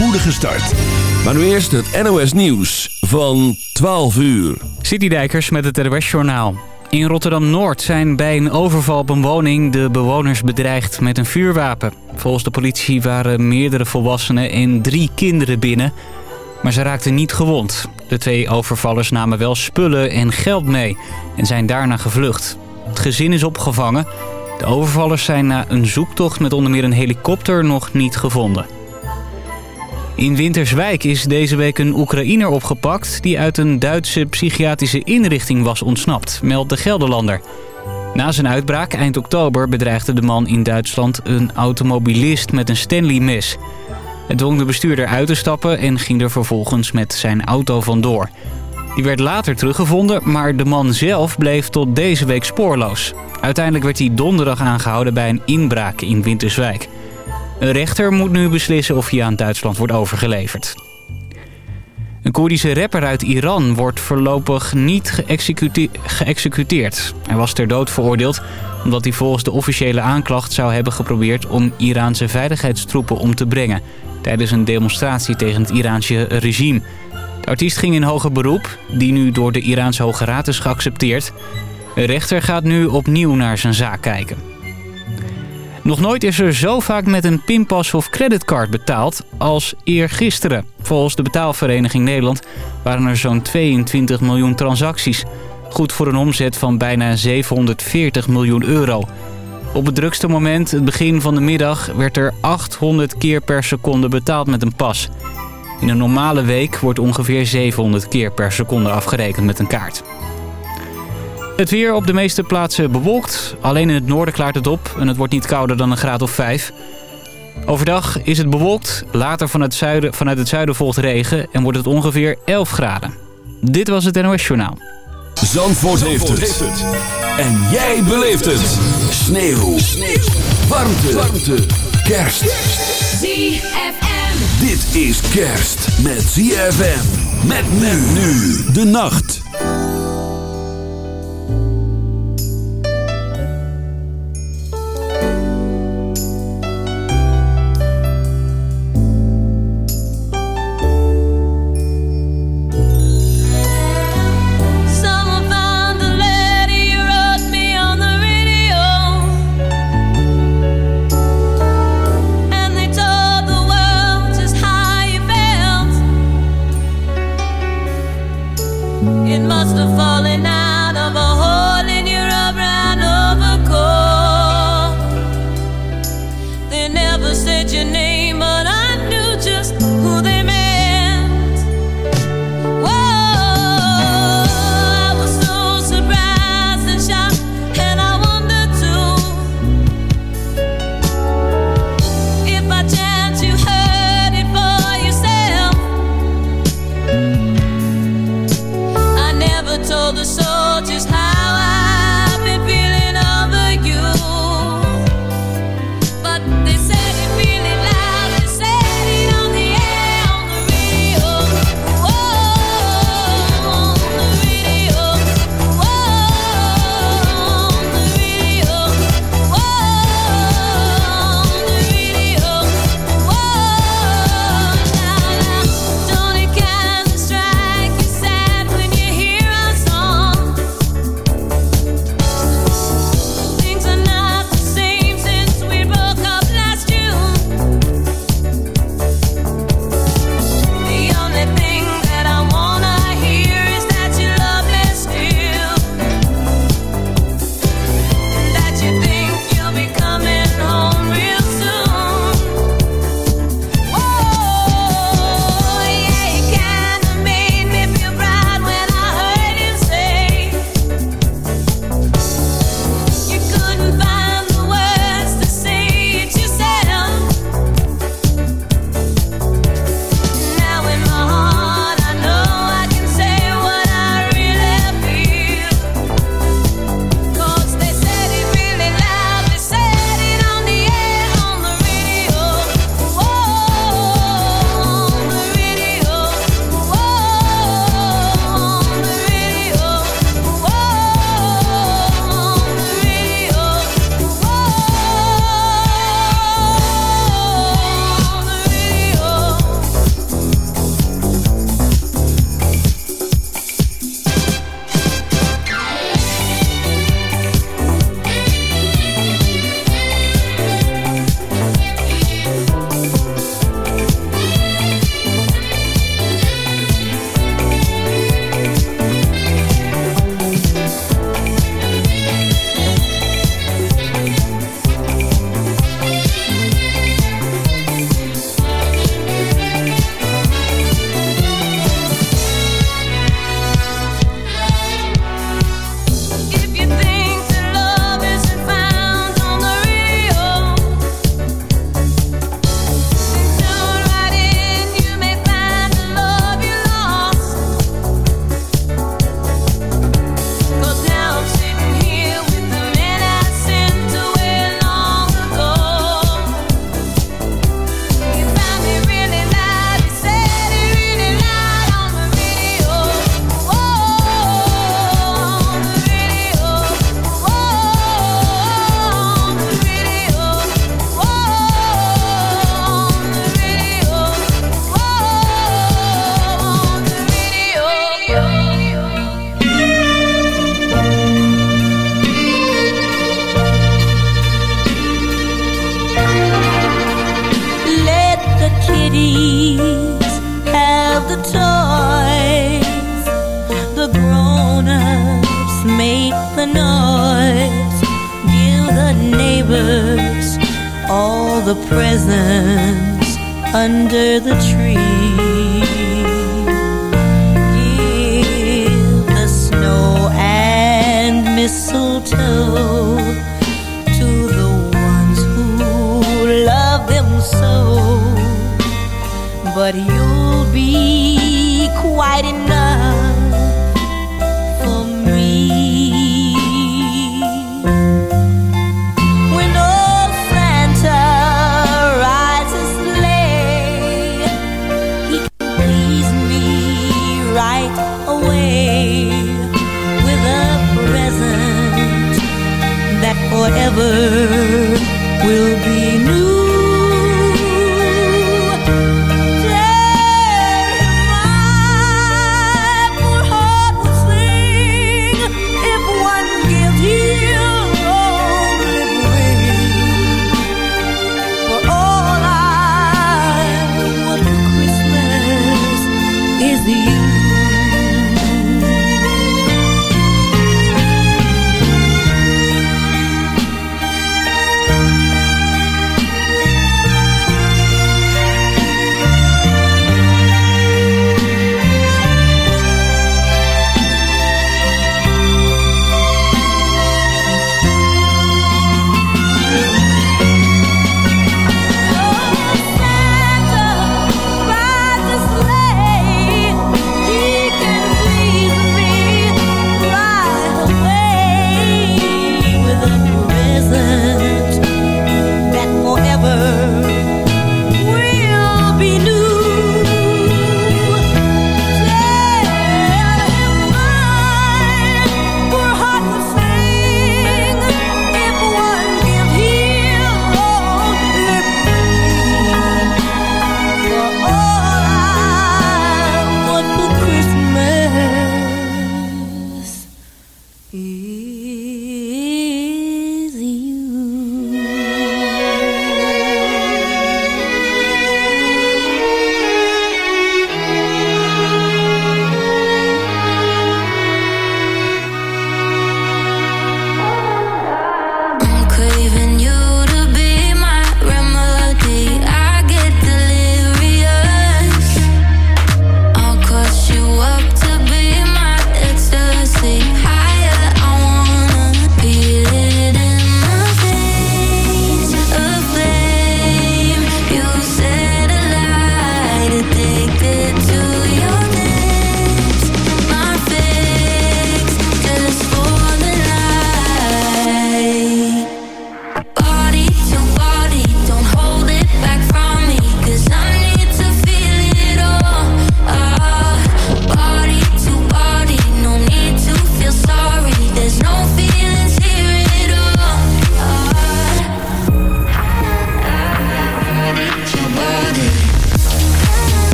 spoedige start. Maar nu eerst het NOS Nieuws van 12 uur. Citydijkers met het NOS Journaal. In Rotterdam-Noord zijn bij een overval op een woning de bewoners bedreigd met een vuurwapen. Volgens de politie waren meerdere volwassenen en drie kinderen binnen, maar ze raakten niet gewond. De twee overvallers namen wel spullen en geld mee en zijn daarna gevlucht. Het gezin is opgevangen. De overvallers zijn na een zoektocht met onder meer een helikopter nog niet gevonden. In Winterswijk is deze week een Oekraïner opgepakt... die uit een Duitse psychiatrische inrichting was ontsnapt, meldt de Gelderlander. Na zijn uitbraak eind oktober bedreigde de man in Duitsland een automobilist met een Stanley-mes. Het dwong de bestuurder uit te stappen en ging er vervolgens met zijn auto vandoor. Die werd later teruggevonden, maar de man zelf bleef tot deze week spoorloos. Uiteindelijk werd hij donderdag aangehouden bij een inbraak in Winterswijk. Een rechter moet nu beslissen of hij aan Duitsland wordt overgeleverd. Een Koerdische rapper uit Iran wordt voorlopig niet geëxecuteerd. Hij was ter dood veroordeeld omdat hij volgens de officiële aanklacht zou hebben geprobeerd om Iraanse veiligheidstroepen om te brengen tijdens een demonstratie tegen het Iraanse regime. De artiest ging in hoger beroep, die nu door de Iraanse Hoge Raad is geaccepteerd. De rechter gaat nu opnieuw naar zijn zaak kijken. Nog nooit is er zo vaak met een pinpas of creditcard betaald als eergisteren. Volgens de betaalvereniging Nederland waren er zo'n 22 miljoen transacties. Goed voor een omzet van bijna 740 miljoen euro. Op het drukste moment, het begin van de middag, werd er 800 keer per seconde betaald met een pas. In een normale week wordt ongeveer 700 keer per seconde afgerekend met een kaart. Het weer op de meeste plaatsen bewolkt. Alleen in het noorden klaart het op en het wordt niet kouder dan een graad of 5. Overdag is het bewolkt. Later vanuit het zuiden, vanuit het zuiden volgt regen en wordt het ongeveer 11 graden. Dit was het NOS Journaal. Zandvoort, heeft, het. En jij beleeft het. Sneeuw. Sneeuw. Warmte. Warmte. Kerst. ZFM. Dit is kerst met ZFM. Met men nu de nacht.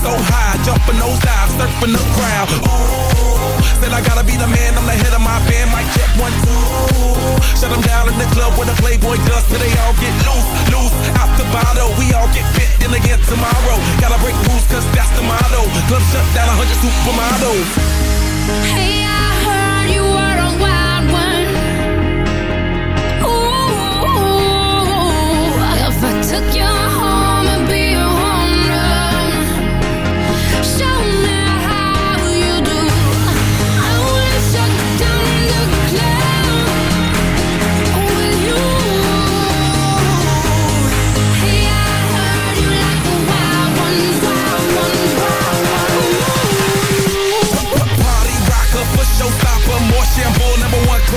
So high, jumping those dives, surfing the crowd. Ooh, said I gotta be the man, I'm the head of my band. Mic check one two. Shut them down in the club where the Playboy does, till they all get loose, loose. Out the bottle, we all get fit in again tomorrow. Gotta break rules, cause that's the motto. Club shut down, a hundred supermodels. Hey, I heard you were a wild one. Ooh, if I took you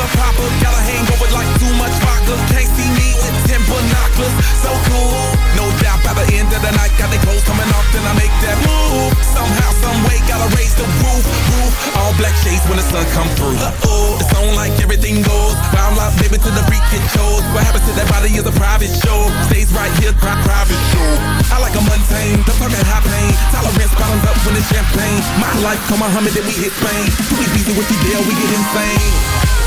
club hopper. Got a hangover like too much vodka. Can't see me with ten binoculars. So cool. No doubt by the end of the night, got the clothes coming off, then I make that move. Somehow, some way, gotta raise the roof, roof. All black shades when the sun come through. Uh-oh, it's on like everything goes. Round like baby to the freak it shows. What happens to that body is a private show. Stays right here, pri- private show. I like a mundane, talk that high pain. Tolerance bottoms up when it's champagne. My life, come on, Muhammad, then we hit Spain. Too easy with you, deal, we get insane.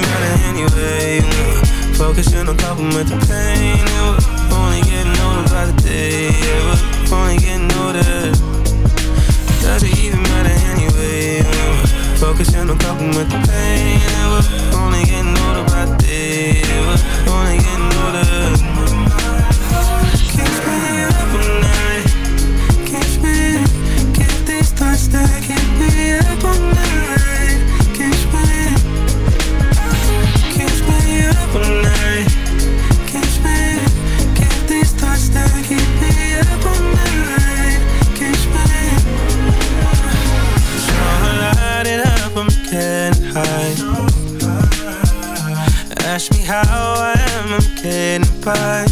Matter anyway Focusing on coping with the pain It only getting older by the day It only getting older. Doesn't even matter anyway Focusing on coping with the pain It only getting older by the day It only getting older. Can't stay up all night. Can't stay Get these thoughts that keep me up all night Ask me how I am, I'm getting by.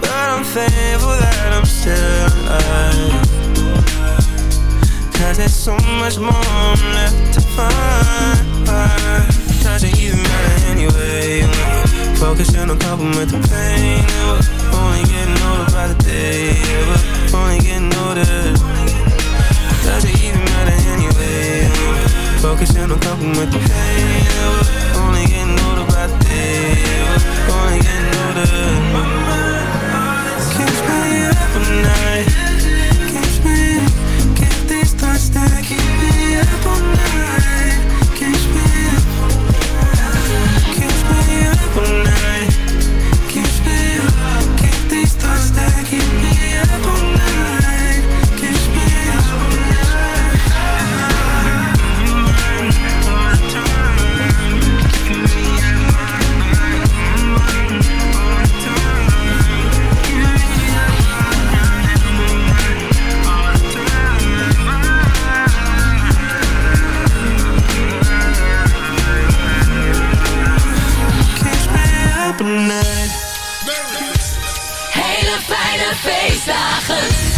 But I'm thankful that I'm still alive. Cause there's so much more left to find. Doesn't even matter anyway. Focusing on coping with the pain. We're only getting older by the day. We're only getting older. Doesn't even matter anyway Focusing on coping with the pain only getting older by the day. Only getting older. Can't stay up all night. Can't stay Get these thoughts that keep me up all night